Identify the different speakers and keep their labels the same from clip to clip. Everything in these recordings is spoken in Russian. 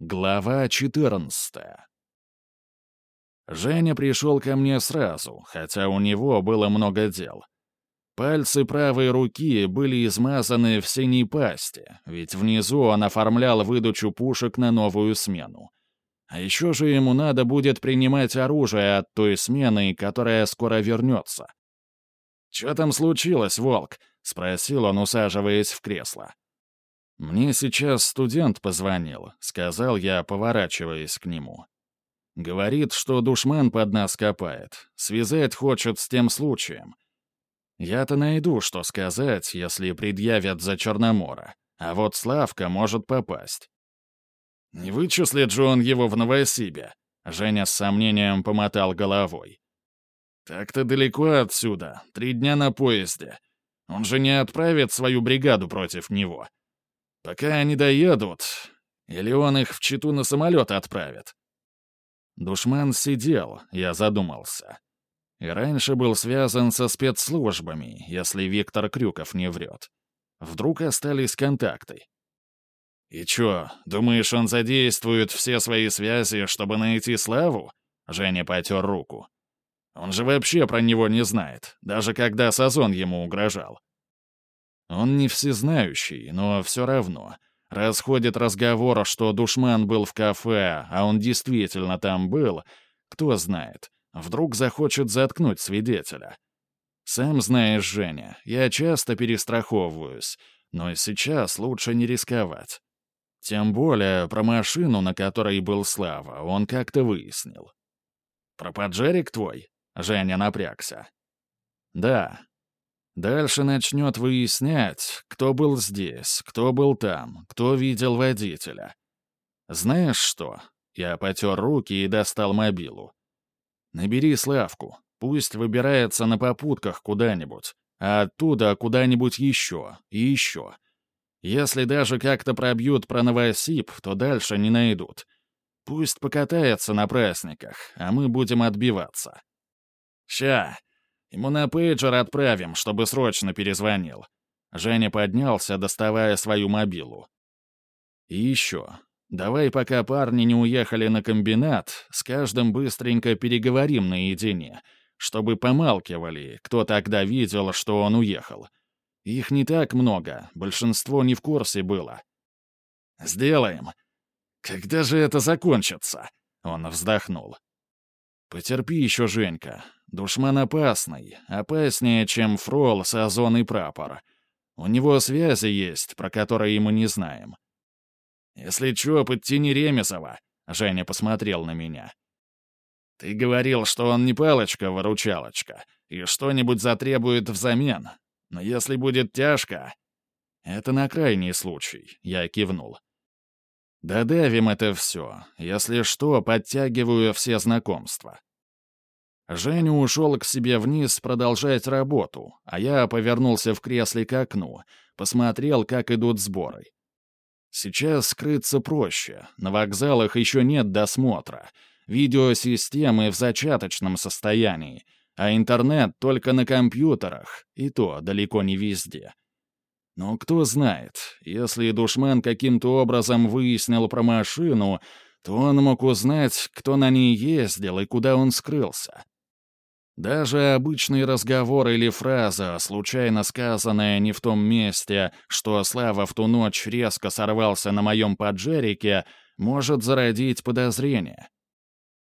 Speaker 1: Глава 14 Женя пришел ко мне сразу, хотя у него было много дел. Пальцы правой руки были измазаны в синей пасте, ведь внизу он оформлял выдачу пушек на новую смену. А еще же ему надо будет принимать оружие от той смены, которая скоро вернется. «Что там случилось, Волк?» — спросил он, усаживаясь в кресло. «Мне сейчас студент позвонил», — сказал я, поворачиваясь к нему. «Говорит, что душман под нас копает. Связать хочет с тем случаем. Я-то найду, что сказать, если предъявят за Черномора. А вот Славка может попасть». «Не вычислит же он его в Новосибе», — Женя с сомнением помотал головой. «Так-то далеко отсюда, три дня на поезде. Он же не отправит свою бригаду против него. Пока они доедут, или он их в Читу на самолет отправит. Душман сидел, я задумался. И раньше был связан со спецслужбами, если Виктор Крюков не врет. Вдруг остались контакты. «И чё, думаешь, он задействует все свои связи, чтобы найти Славу?» Женя потер руку. «Он же вообще про него не знает, даже когда Сазон ему угрожал. Он не всезнающий, но все равно. Расходит разговор, что душман был в кафе, а он действительно там был, кто знает. Вдруг захочет заткнуть свидетеля. Сам знаешь, Женя, я часто перестраховываюсь, но сейчас лучше не рисковать. Тем более про машину, на которой был Слава, он как-то выяснил. «Про поджерик твой?» — Женя напрягся. «Да, Дальше начнет выяснять, кто был здесь, кто был там, кто видел водителя. Знаешь что? Я потер руки и достал мобилу. Набери Славку, пусть выбирается на попутках куда-нибудь, а оттуда куда-нибудь еще и еще. Если даже как-то пробьют про Новосиб, то дальше не найдут. Пусть покатается на праздниках, а мы будем отбиваться. «Ща, Ему на пейджер отправим, чтобы срочно перезвонил». Женя поднялся, доставая свою мобилу. «И еще. Давай, пока парни не уехали на комбинат, с каждым быстренько переговорим наедине, чтобы помалкивали, кто тогда видел, что он уехал. Их не так много, большинство не в курсе было». «Сделаем. Когда же это закончится?» Он вздохнул. «Потерпи еще, Женька. Душман опасный, опаснее, чем Фрол, Сазон и Прапор. У него связи есть, про которые мы не знаем. Если чё, подтяни Ремесова», — Женя посмотрел на меня. «Ты говорил, что он не палочка-выручалочка, и что-нибудь затребует взамен. Но если будет тяжко...» «Это на крайний случай», — я кивнул. «Додавим это все. Если что, подтягиваю все знакомства». Женя ушел к себе вниз продолжать работу, а я повернулся в кресле к окну, посмотрел, как идут сборы. Сейчас скрыться проще, на вокзалах еще нет досмотра, видеосистемы в зачаточном состоянии, а интернет только на компьютерах, и то далеко не везде. Но кто знает, если душман каким-то образом выяснил про машину, то он мог узнать, кто на ней ездил и куда он скрылся. Даже обычный разговор или фраза, случайно сказанная не в том месте, что Слава в ту ночь резко сорвался на моем поджерике, может зародить подозрение.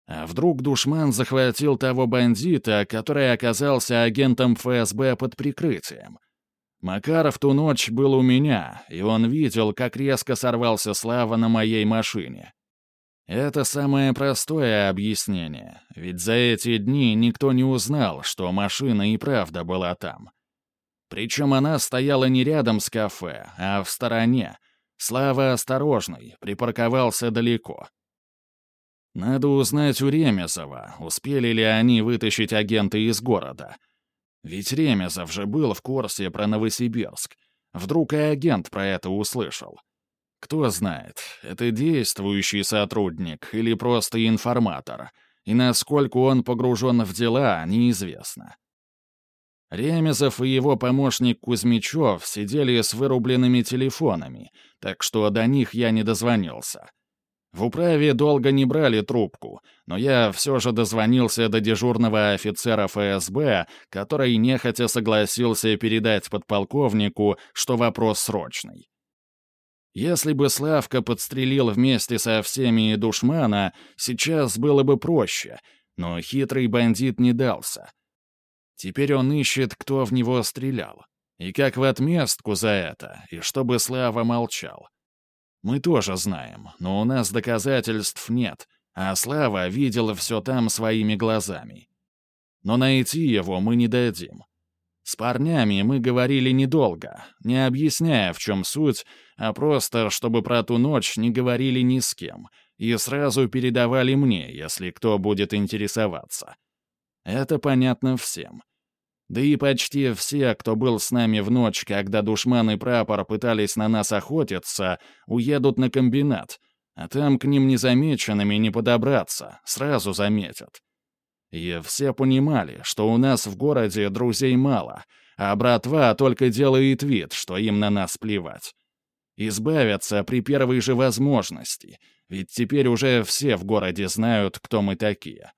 Speaker 1: А вдруг душман захватил того бандита, который оказался агентом ФСБ под прикрытием? Макаров ту ночь был у меня, и он видел, как резко сорвался Слава на моей машине. Это самое простое объяснение, ведь за эти дни никто не узнал, что машина и правда была там. Причем она стояла не рядом с кафе, а в стороне. Слава осторожный, припарковался далеко. Надо узнать у Ремезова, успели ли они вытащить агента из города. Ведь Ремезов же был в курсе про Новосибирск. Вдруг и агент про это услышал. Кто знает, это действующий сотрудник или просто информатор, и насколько он погружен в дела, неизвестно. Ремезов и его помощник Кузьмичев сидели с вырубленными телефонами, так что до них я не дозвонился. В управе долго не брали трубку, но я все же дозвонился до дежурного офицера ФСБ, который нехотя согласился передать подполковнику, что вопрос срочный. Если бы Славка подстрелил вместе со всеми душмана, сейчас было бы проще, но хитрый бандит не дался. Теперь он ищет, кто в него стрелял. И как в отместку за это, и чтобы Слава молчал. Мы тоже знаем, но у нас доказательств нет, а Слава видел все там своими глазами. Но найти его мы не дадим. С парнями мы говорили недолго, не объясняя, в чем суть, а просто, чтобы про ту ночь не говорили ни с кем, и сразу передавали мне, если кто будет интересоваться. Это понятно всем. Да и почти все, кто был с нами в ночь, когда душман и прапор пытались на нас охотиться, уедут на комбинат, а там к ним незамеченными не подобраться, сразу заметят. И все понимали, что у нас в городе друзей мало, а братва только делает вид, что им на нас плевать. Избавятся при первой же возможности, ведь теперь уже все в городе знают, кто мы такие.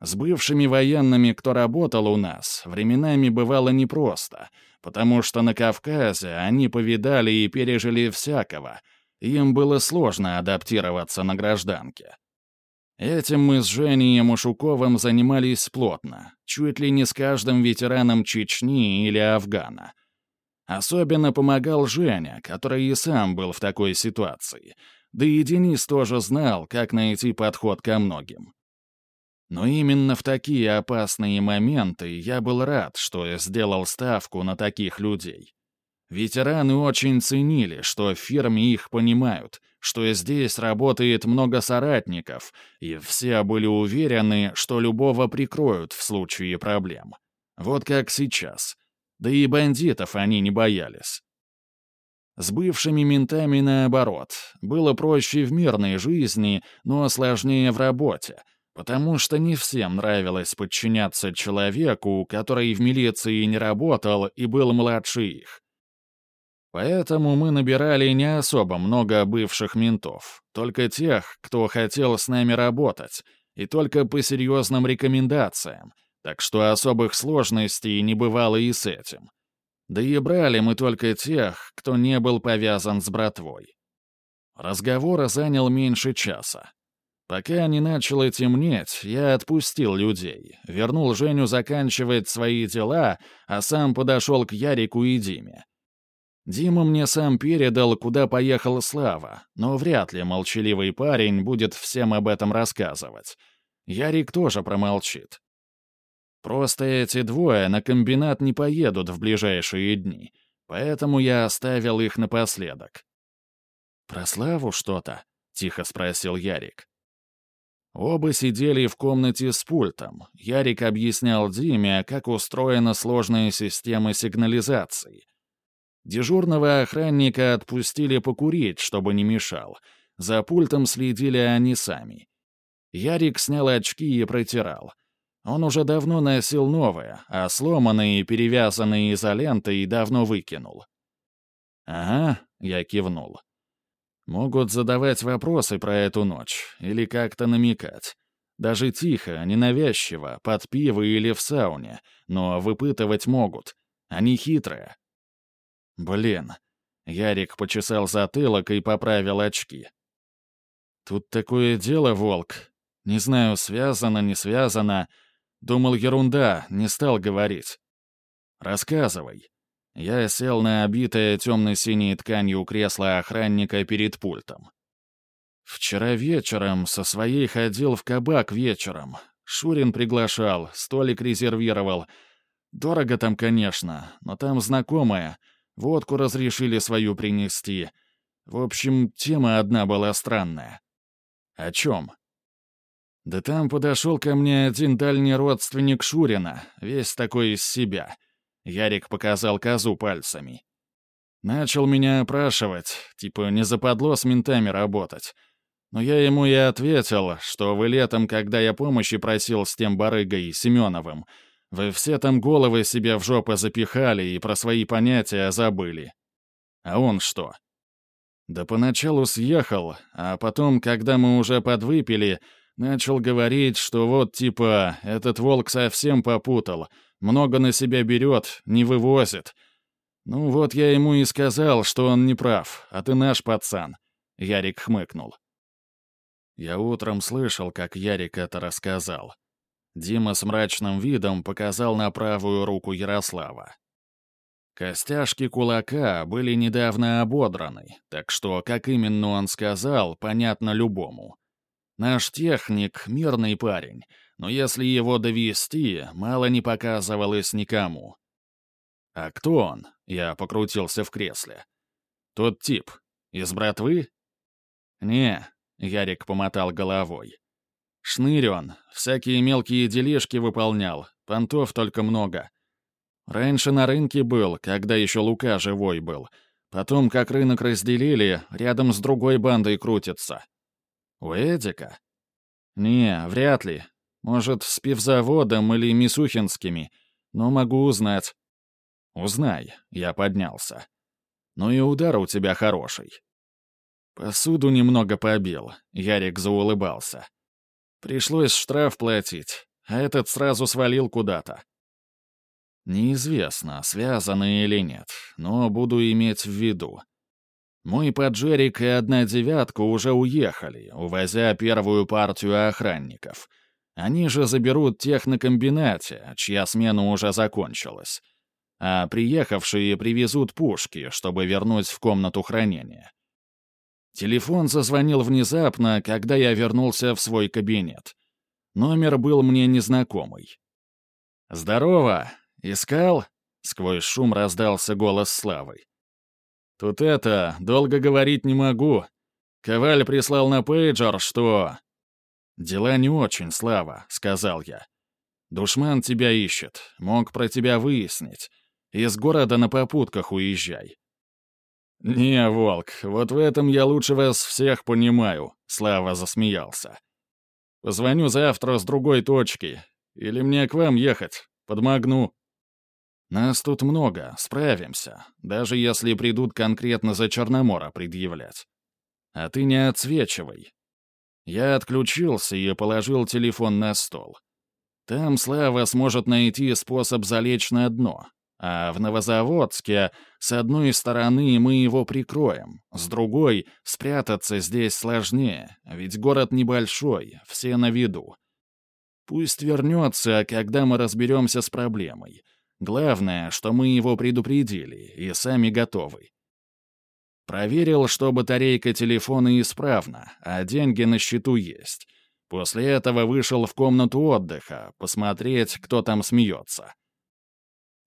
Speaker 1: С бывшими военными, кто работал у нас, временами бывало непросто, потому что на Кавказе они повидали и пережили всякого, им было сложно адаптироваться на гражданке. Этим мы с Женей Машуковым занимались плотно, чуть ли не с каждым ветераном Чечни или Афгана. Особенно помогал Женя, который и сам был в такой ситуации, да и Денис тоже знал, как найти подход ко многим. Но именно в такие опасные моменты я был рад, что сделал ставку на таких людей. Ветераны очень ценили, что в фирме их понимают, что здесь работает много соратников, и все были уверены, что любого прикроют в случае проблем. Вот как сейчас. Да и бандитов они не боялись. С бывшими ментами наоборот. Было проще в мирной жизни, но сложнее в работе — Потому что не всем нравилось подчиняться человеку, который в милиции не работал и был младше их. Поэтому мы набирали не особо много бывших ментов, только тех, кто хотел с нами работать, и только по серьезным рекомендациям, так что особых сложностей не бывало и с этим. Да и брали мы только тех, кто не был повязан с братвой. Разговор занял меньше часа. Пока не начало темнеть, я отпустил людей, вернул Женю заканчивать свои дела, а сам подошел к Ярику и Диме. Дима мне сам передал, куда поехал Слава, но вряд ли молчаливый парень будет всем об этом рассказывать. Ярик тоже промолчит. Просто эти двое на комбинат не поедут в ближайшие дни, поэтому я оставил их напоследок. «Про Славу что-то?» — тихо спросил Ярик. Оба сидели в комнате с пультом. Ярик объяснял Диме, как устроена сложная система сигнализации. Дежурного охранника отпустили покурить, чтобы не мешал. За пультом следили они сами. Ярик снял очки и протирал. Он уже давно носил новые, а сломанные перевязанные изолентой давно выкинул. «Ага», — я кивнул. Могут задавать вопросы про эту ночь или как-то намекать. Даже тихо, ненавязчиво, под пиво или в сауне, но выпытывать могут. Они хитрые. Блин. Ярик почесал затылок и поправил очки. Тут такое дело, Волк. Не знаю, связано, не связано. Думал, ерунда, не стал говорить. Рассказывай. Я сел на обитое темно-синей тканью кресло охранника перед пультом. Вчера вечером со своей ходил в кабак вечером. Шурин приглашал, столик резервировал. Дорого там, конечно, но там знакомая. Водку разрешили свою принести. В общем, тема одна была странная. О чем? Да там подошел ко мне один дальний родственник Шурина, весь такой из себя. Ярик показал козу пальцами. Начал меня опрашивать, типа не западло с ментами работать. Но я ему и ответил, что вы летом, когда я помощи просил с тем барыгой Семеновым, вы все там головы себе в жопы запихали и про свои понятия забыли. А он что? Да поначалу съехал, а потом, когда мы уже подвыпили, начал говорить, что вот типа этот волк совсем попутал, много на себя берет, не вывозит. Ну вот я ему и сказал, что он не прав, а ты наш пацан. Ярик хмыкнул. Я утром слышал, как Ярик это рассказал. Дима с мрачным видом показал на правую руку Ярослава. Костяшки кулака были недавно ободраны, так что, как именно он сказал, понятно любому. Наш техник — мирный парень, но если его довести, мало не показывалось никому. «А кто он?» — я покрутился в кресле. «Тот тип. Из братвы?» «Не», — Ярик помотал головой. «Шнырь он, всякие мелкие делишки выполнял, понтов только много. Раньше на рынке был, когда еще Лука живой был. Потом, как рынок разделили, рядом с другой бандой крутится. У Эдика? Не, вряд ли. Может, с пивзаводом или Мисухинскими. Но могу узнать. Узнай, я поднялся. Ну и удар у тебя хороший. Посуду немного побил, Ярик заулыбался. Пришлось штраф платить, а этот сразу свалил куда-то. Неизвестно, связаны или нет, но буду иметь в виду. Мой поджерик и одна девятка уже уехали, увозя первую партию охранников. Они же заберут тех на комбинате, чья смена уже закончилась. А приехавшие привезут пушки, чтобы вернуть в комнату хранения. Телефон зазвонил внезапно, когда я вернулся в свой кабинет. Номер был мне незнакомый. «Здорово!» «Искал?» — сквозь шум раздался голос Славы. «Тут это, долго говорить не могу. Коваль прислал на пейджер, что...» «Дела не очень, Слава», — сказал я. «Душман тебя ищет, мог про тебя выяснить. Из города на попутках уезжай». «Не, Волк, вот в этом я лучше вас всех понимаю», — Слава засмеялся. «Позвоню завтра с другой точки. Или мне к вам ехать? Подмогну». Нас тут много, справимся, даже если придут конкретно за Черномора предъявлять. А ты не отсвечивай. Я отключился и положил телефон на стол. Там Слава сможет найти способ залечь на дно. А в Новозаводске с одной стороны мы его прикроем, с другой — спрятаться здесь сложнее, ведь город небольшой, все на виду. Пусть вернется, когда мы разберемся с проблемой — Главное, что мы его предупредили и сами готовы. Проверил, что батарейка телефона исправна, а деньги на счету есть. После этого вышел в комнату отдыха, посмотреть, кто там смеется.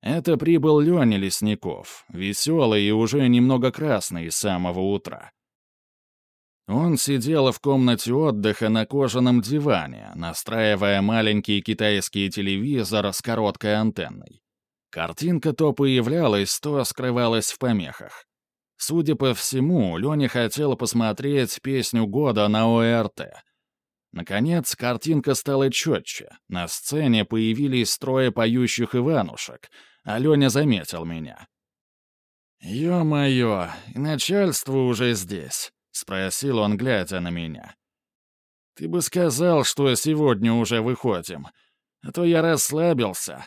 Speaker 1: Это прибыл Леня Лесников, веселый и уже немного красный с самого утра. Он сидел в комнате отдыха на кожаном диване, настраивая маленький китайский телевизор с короткой антенной. Картинка то появлялась, то скрывалась в помехах. Судя по всему, Леня хотел посмотреть песню года на ОРТ. Наконец, картинка стала четче. На сцене появились трое поющих Иванушек, а Леня заметил меня. «Ё-моё, начальство уже здесь», — спросил он, глядя на меня. «Ты бы сказал, что сегодня уже выходим, а то я расслабился».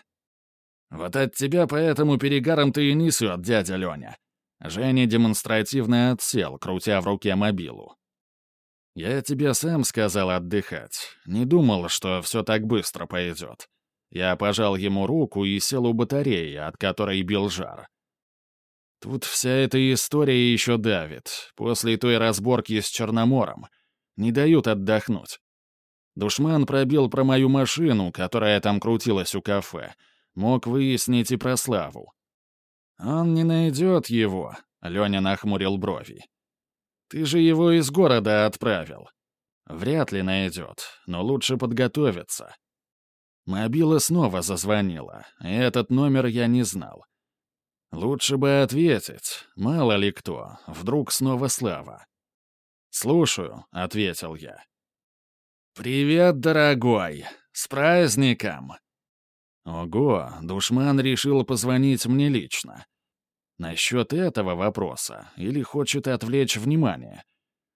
Speaker 1: Вот от тебя поэтому перегаром-то и несет дядя Леня. Женя демонстративно отсел, крутя в руке мобилу. «Я тебе сам сказал отдыхать. Не думал, что все так быстро пойдет». Я пожал ему руку и сел у батареи, от которой бил жар. Тут вся эта история еще давит, после той разборки с Черномором. Не дают отдохнуть. Душман пробил про мою машину, которая там крутилась у кафе, мог выяснить и про Славу. «Он не найдет его», — Леня нахмурил брови. «Ты же его из города отправил». «Вряд ли найдет, но лучше подготовиться». Мобила снова зазвонила, и этот номер я не знал. Лучше бы ответить, мало ли кто, вдруг снова Слава. «Слушаю», — ответил я. «Привет, дорогой! С праздником!» Ого, душман решил позвонить мне лично. Насчет этого вопроса или хочет отвлечь внимание?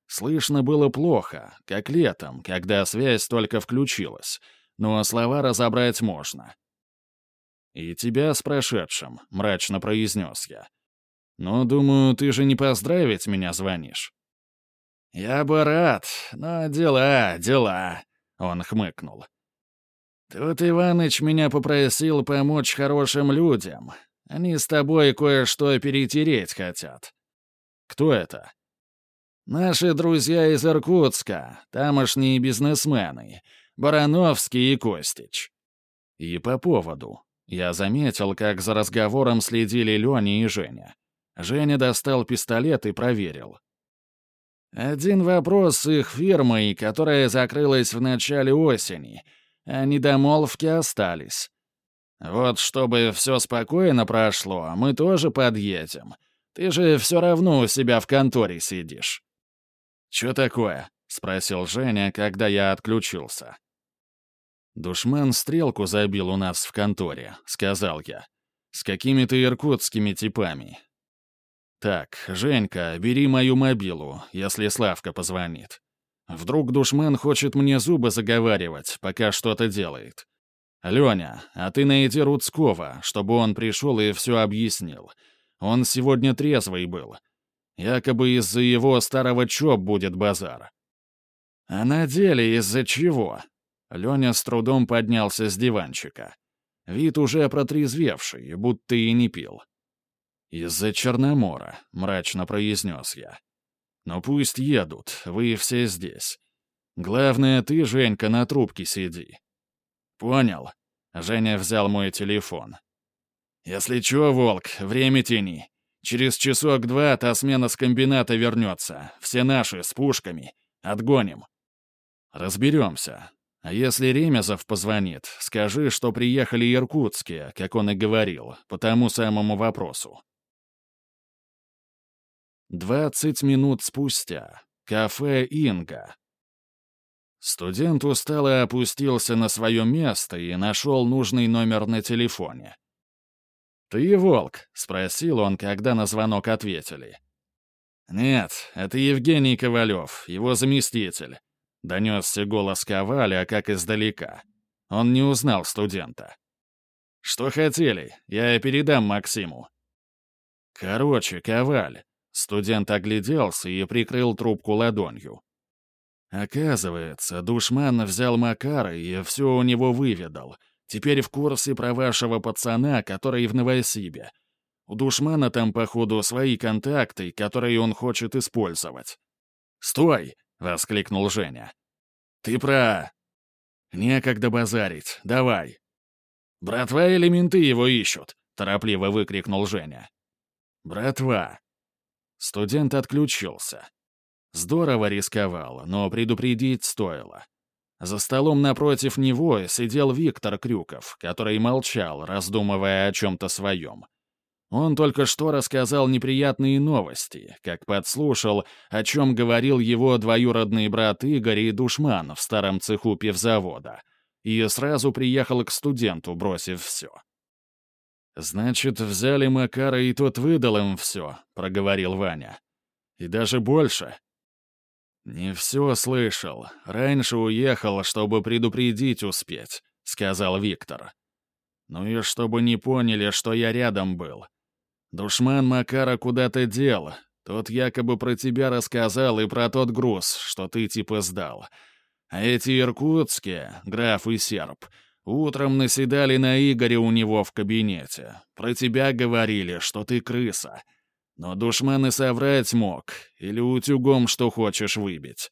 Speaker 1: Слышно было плохо, как летом, когда связь только включилась, но слова разобрать можно. «И тебя с прошедшим», — мрачно произнес я. «Но, думаю, ты же не поздравить меня звонишь». «Я бы рад, но дела, дела», — он хмыкнул. «Тут Иваныч меня попросил помочь хорошим людям. Они с тобой кое-что перетереть хотят». «Кто это?» «Наши друзья из Иркутска, тамошние бизнесмены, Барановский и Костич». «И по поводу», я заметил, как за разговором следили Леня и Женя. Женя достал пистолет и проверил. Один вопрос с их фирмой, которая закрылась в начале осени, а недомолвки остались. Вот чтобы все спокойно прошло, мы тоже подъедем. Ты же все равно у себя в конторе сидишь. «Чё такое?» — спросил Женя, когда я отключился. «Душман стрелку забил у нас в конторе», — сказал я. «С какими-то иркутскими типами». «Так, Женька, бери мою мобилу, если Славка позвонит. Вдруг душман хочет мне зубы заговаривать, пока что-то делает. Леня, а ты найди Рудского, чтобы он пришел и все объяснил. Он сегодня трезвый был. Якобы из-за его старого чоп будет базар». «А на деле из-за чего?» Леня с трудом поднялся с диванчика. Вид уже протрезвевший, будто и не пил. «Из-за Черномора», — мрачно произнес я. «Но пусть едут, вы все здесь. Главное, ты, Женька, на трубке сиди». «Понял». Женя взял мой телефон. «Если чё, Волк, время тяни. Через часок-два та смена с комбината вернется. Все наши, с пушками. Отгоним». «Разберемся. А если Ремезов позвонит, скажи, что приехали иркутские, как он и говорил, по тому самому вопросу. Двадцать минут спустя. Кафе «Инга». Студент устало опустился на свое место и нашел нужный номер на телефоне. «Ты Волк?» — спросил он, когда на звонок ответили. «Нет, это Евгений Ковалев, его заместитель. Донесся голос Коваля, как издалека. Он не узнал студента. «Что хотели? Я передам Максиму». «Короче, Коваль». Студент огляделся и прикрыл трубку ладонью. «Оказывается, душман взял Макара и все у него выведал. Теперь в курсе про вашего пацана, который в Новосибе. У душмана там, походу, свои контакты, которые он хочет использовать». «Стой!» — воскликнул Женя. «Ты про...» «Некогда базарить. Давай». «Братва или менты его ищут?» — торопливо выкрикнул Женя. «Братва». Студент отключился. Здорово рисковал, но предупредить стоило. За столом напротив него сидел Виктор Крюков, который молчал, раздумывая о чем-то своем. Он только что рассказал неприятные новости, как подслушал, о чем говорил его двоюродный брат Игорь и душман в старом цеху пивзавода, и сразу приехал к студенту, бросив все. «Значит, взяли Макара, и тот выдал им все», — проговорил Ваня. «И даже больше». «Не все слышал. Раньше уехал, чтобы предупредить успеть», — сказал Виктор. «Ну и чтобы не поняли, что я рядом был. Душман Макара куда-то дел. Тот якобы про тебя рассказал и про тот груз, что ты типа сдал. А эти иркутские, граф и серб, утром наседали на Игоря у него в кабинете. Про тебя говорили, что ты крыса. Но душман и соврать мог, или утюгом что хочешь выбить.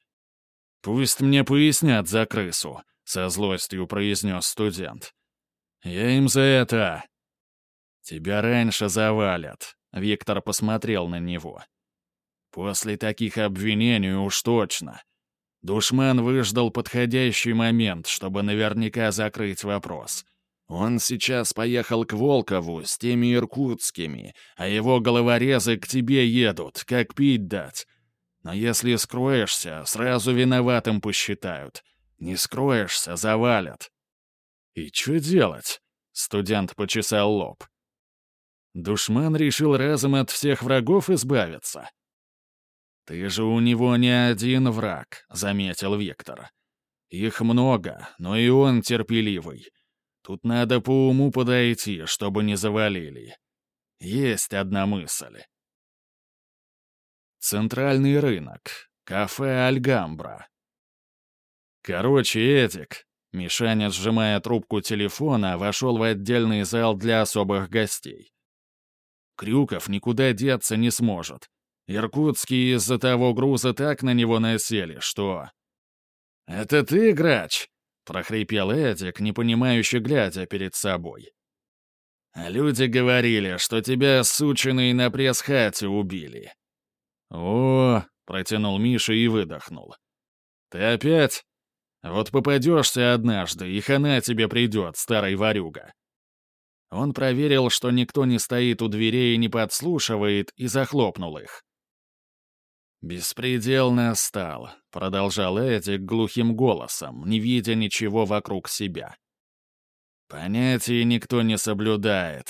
Speaker 1: «Пусть мне пояснят за крысу», — со злостью произнес студент. «Я им за это...» «Тебя раньше завалят», — Виктор посмотрел на него. «После таких обвинений уж точно. Душман выждал подходящий момент, чтобы наверняка закрыть вопрос. Он сейчас поехал к Волкову с теми иркутскими, а его головорезы к тебе едут, как пить дать. Но если скроешься, сразу виноватым посчитают. Не скроешься — завалят». «И что делать?» — студент почесал лоб. Душман решил разом от всех врагов избавиться. «Ты же у него не один враг», — заметил Виктор. «Их много, но и он терпеливый. Тут надо по уму подойти, чтобы не завалили. Есть одна мысль». Центральный рынок. Кафе «Альгамбра». «Короче, Эдик», — Мишаня, сжимая трубку телефона, вошел в отдельный зал для особых гостей. Крюков никуда деться не сможет. Иркутские из-за того груза так на него насели, что... «Это ты, грач?» — прохрипел Эдик, непонимающе глядя перед собой. «Люди говорили, что тебя, сученые, на пресс-хате убили». «О!» — протянул Миша и выдохнул. «Ты опять? Вот попадешься однажды, и хана тебе придет, старый ворюга». Он проверил, что никто не стоит у дверей и не подслушивает, и захлопнул их. «Беспредел настал», — продолжал Эдик глухим голосом, не видя ничего вокруг себя. «Понятий никто не соблюдает.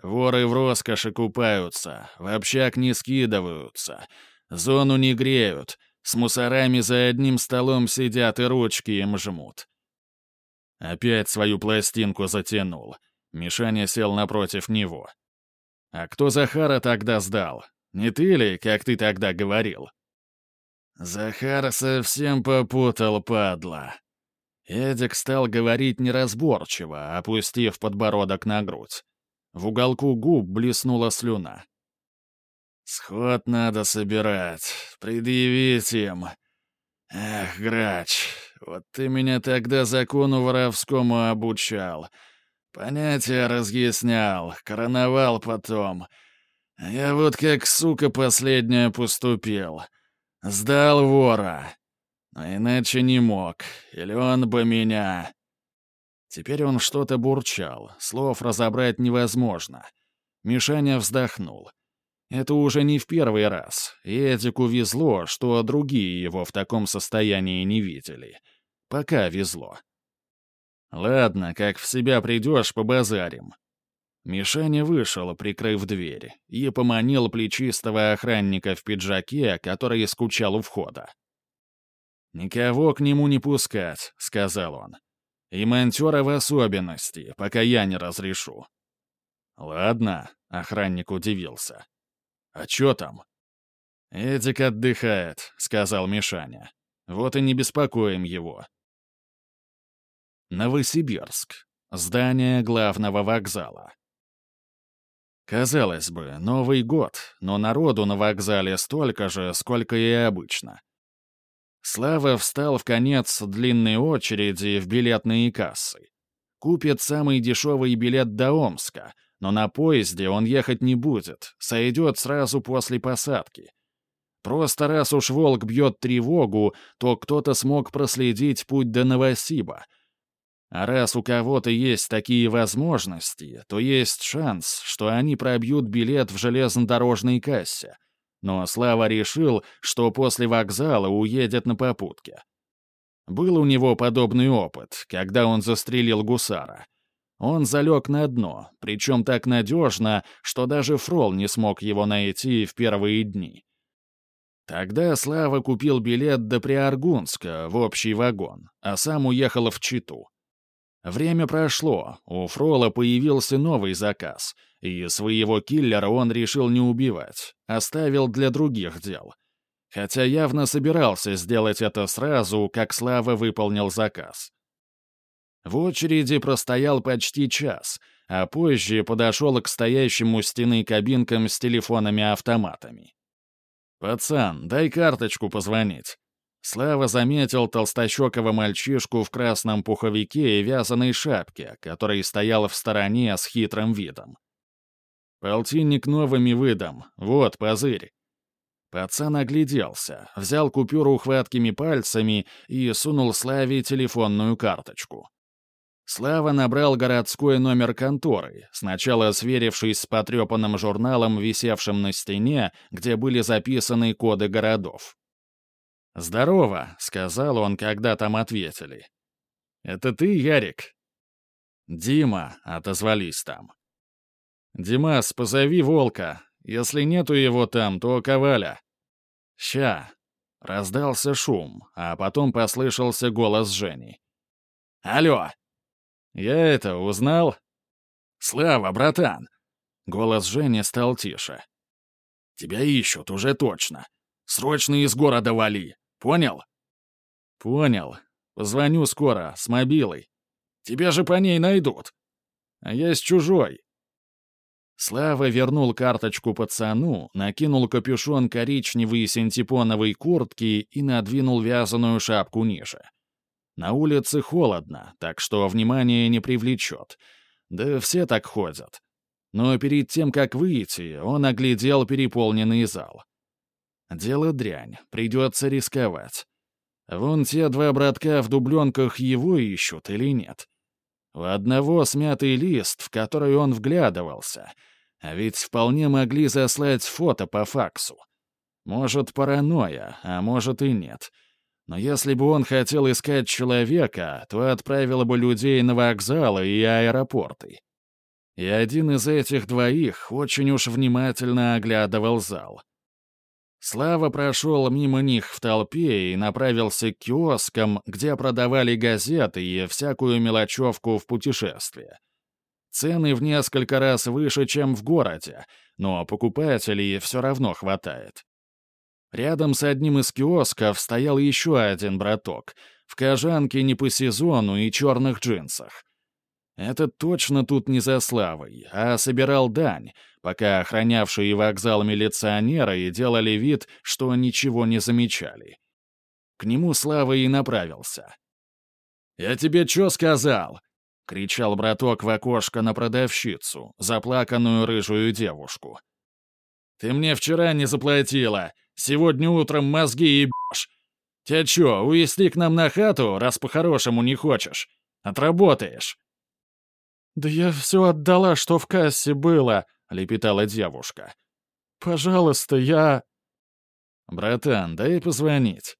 Speaker 1: Воры в роскоши купаются, в общак не скидываются, зону не греют, с мусорами за одним столом сидят и ручки им жмут». Опять свою пластинку затянул. Мишаня сел напротив него. «А кто Захара тогда сдал? Не ты ли, как ты тогда говорил?» Захар совсем попутал, падла. Эдик стал говорить неразборчиво, опустив подбородок на грудь. В уголку губ блеснула слюна. «Сход надо собирать, предъявить им. Эх, грач, вот ты меня тогда закону воровскому обучал. Понятия разъяснял, короновал потом. Я вот как сука последняя поступил». Сдал вора. Но иначе не мог. Или он бы меня... Теперь он что-то бурчал. Слов разобрать невозможно. Мишаня вздохнул. Это уже не в первый раз. И Эдику везло, что другие его в таком состоянии не видели. Пока везло. Ладно, как в себя придешь, побазарим. Мишаня вышел, прикрыв дверь, и поманил плечистого охранника в пиджаке, который скучал у входа. «Никого к нему не пускать», — сказал он. «И монтера в особенности, пока я не разрешу». «Ладно», — охранник удивился. «А чё там?» «Эдик отдыхает», — сказал Мишаня. «Вот и не беспокоим его». Новосибирск. Здание главного вокзала. Казалось бы, Новый год, но народу на вокзале столько же, сколько и обычно. Слава встал в конец длинной очереди в билетные кассы. Купит самый дешевый билет до Омска, но на поезде он ехать не будет, сойдет сразу после посадки. Просто раз уж волк бьет тревогу, то кто-то смог проследить путь до Новосиба — а раз у кого-то есть такие возможности, то есть шанс, что они пробьют билет в железнодорожной кассе. Но Слава решил, что после вокзала уедет на попутке. Был у него подобный опыт, когда он застрелил гусара. Он залег на дно, причем так надежно, что даже Фрол не смог его найти в первые дни. Тогда Слава купил билет до Приаргунска в общий вагон, а сам уехал в Читу. Время прошло, у Фрола появился новый заказ, и своего киллера он решил не убивать, оставил для других дел. Хотя явно собирался сделать это сразу, как Слава выполнил заказ. В очереди простоял почти час, а позже подошел к стоящим у стены кабинкам с телефонами-автоматами. «Пацан, дай карточку позвонить». Слава заметил толстощекого мальчишку в красном пуховике и вязаной шапке, который стоял в стороне с хитрым видом. «Полтинник новыми выдам. Вот, позырь». Пацан огляделся, взял купюру хваткими пальцами и сунул Славе телефонную карточку. Слава набрал городской номер конторы, сначала сверившись с потрепанным журналом, висевшим на стене, где были записаны коды городов. «Здорово», — сказал он, когда там ответили. «Это ты, Ярик?» «Дима», — отозвались там. «Димас, позови волка. Если нету его там, то коваля». «Ща». Раздался шум, а потом послышался голос Жени. «Алло!» «Я это узнал?» «Слава, братан!» Голос Жени стал тише. «Тебя ищут уже точно. Срочно из города вали. Понял?» «Понял. Позвоню скоро, с мобилой. Тебя же по ней найдут. А я с чужой». Слава вернул карточку пацану, накинул капюшон коричневой синтепоновой куртки и надвинул вязаную шапку ниже. На улице холодно, так что внимание не привлечет. Да все так ходят. Но перед тем, как выйти, он оглядел переполненный зал. Дело дрянь, придется рисковать. Вон те два братка в дубленках его ищут или нет? У одного смятый лист, в который он вглядывался, а ведь вполне могли заслать фото по факсу. Может, паранойя, а может и нет — но если бы он хотел искать человека, то отправил бы людей на вокзалы и аэропорты. И один из этих двоих очень уж внимательно оглядывал зал. Слава прошел мимо них в толпе и направился к киоскам, где продавали газеты и всякую мелочевку в путешествие. Цены в несколько раз выше, чем в городе, но покупателей все равно хватает. Рядом с одним из киосков стоял еще один браток, в кожанке не по сезону и черных джинсах. Этот точно тут не за славой, а собирал дань, пока охранявшие вокзал милиционеры делали вид, что ничего не замечали. К нему Слава и направился. «Я тебе что сказал?» — кричал браток в окошко на продавщицу, заплаканную рыжую девушку. «Ты мне вчера не заплатила, Сегодня утром мозги ебешь. Тебя чё, увезти к нам на хату, раз по-хорошему не хочешь? Отработаешь».
Speaker 2: «Да я все отдала, что в кассе было», — лепетала девушка. «Пожалуйста, я...»
Speaker 1: «Братан, дай позвонить».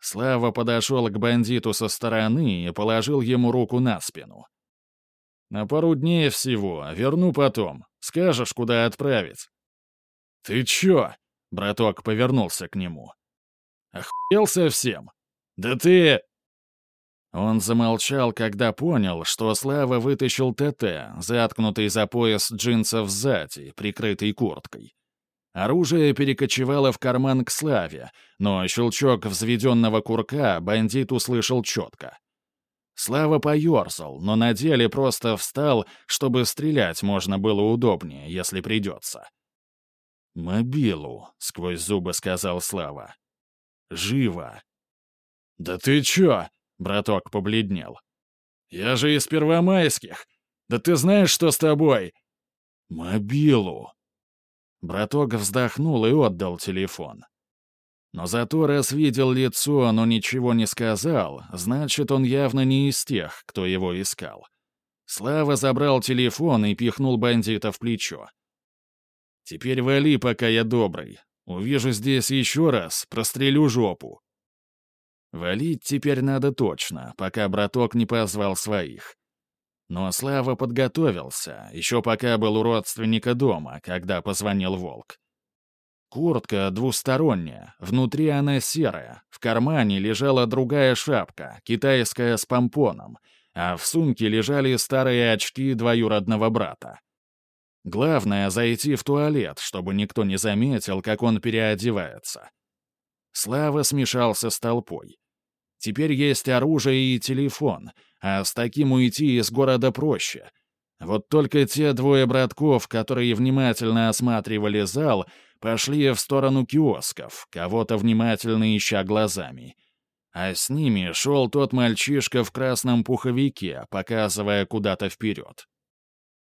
Speaker 1: Слава подошел к бандиту со стороны и положил ему руку на спину. «На пару дней всего, верну потом. Скажешь, куда отправить». «Ты чё?» Браток повернулся к нему. «Охуел совсем? Да ты...» Он замолчал, когда понял, что Слава вытащил ТТ, заткнутый за пояс джинсов сзади, прикрытый курткой. Оружие перекочевало в карман к Славе, но щелчок взведенного курка бандит услышал четко. Слава поерзал, но на деле просто встал, чтобы стрелять можно было удобнее, если придется. «Мобилу», — сквозь зубы сказал Слава. «Живо». «Да ты чё?» — браток побледнел. «Я же из Первомайских. Да ты знаешь, что с тобой?» «Мобилу». Браток вздохнул и отдал телефон. Но зато раз видел лицо, но ничего не сказал, значит, он явно не из тех, кто его искал. Слава забрал телефон и пихнул бандита в плечо. Теперь вали, пока я добрый. Увижу здесь еще раз, прострелю жопу. Валить теперь надо точно, пока браток не позвал своих. Но Слава подготовился, еще пока был у родственника дома, когда позвонил Волк. Куртка двусторонняя, внутри она серая, в кармане лежала другая шапка, китайская с помпоном, а в сумке лежали старые очки двоюродного брата. Главное — зайти в туалет, чтобы никто не заметил, как он переодевается. Слава смешался с толпой. Теперь есть оружие и телефон, а с таким уйти из города проще. Вот только те двое братков, которые внимательно осматривали зал, пошли в сторону киосков, кого-то внимательно ища глазами. А с ними шел тот мальчишка в красном пуховике, показывая куда-то вперед.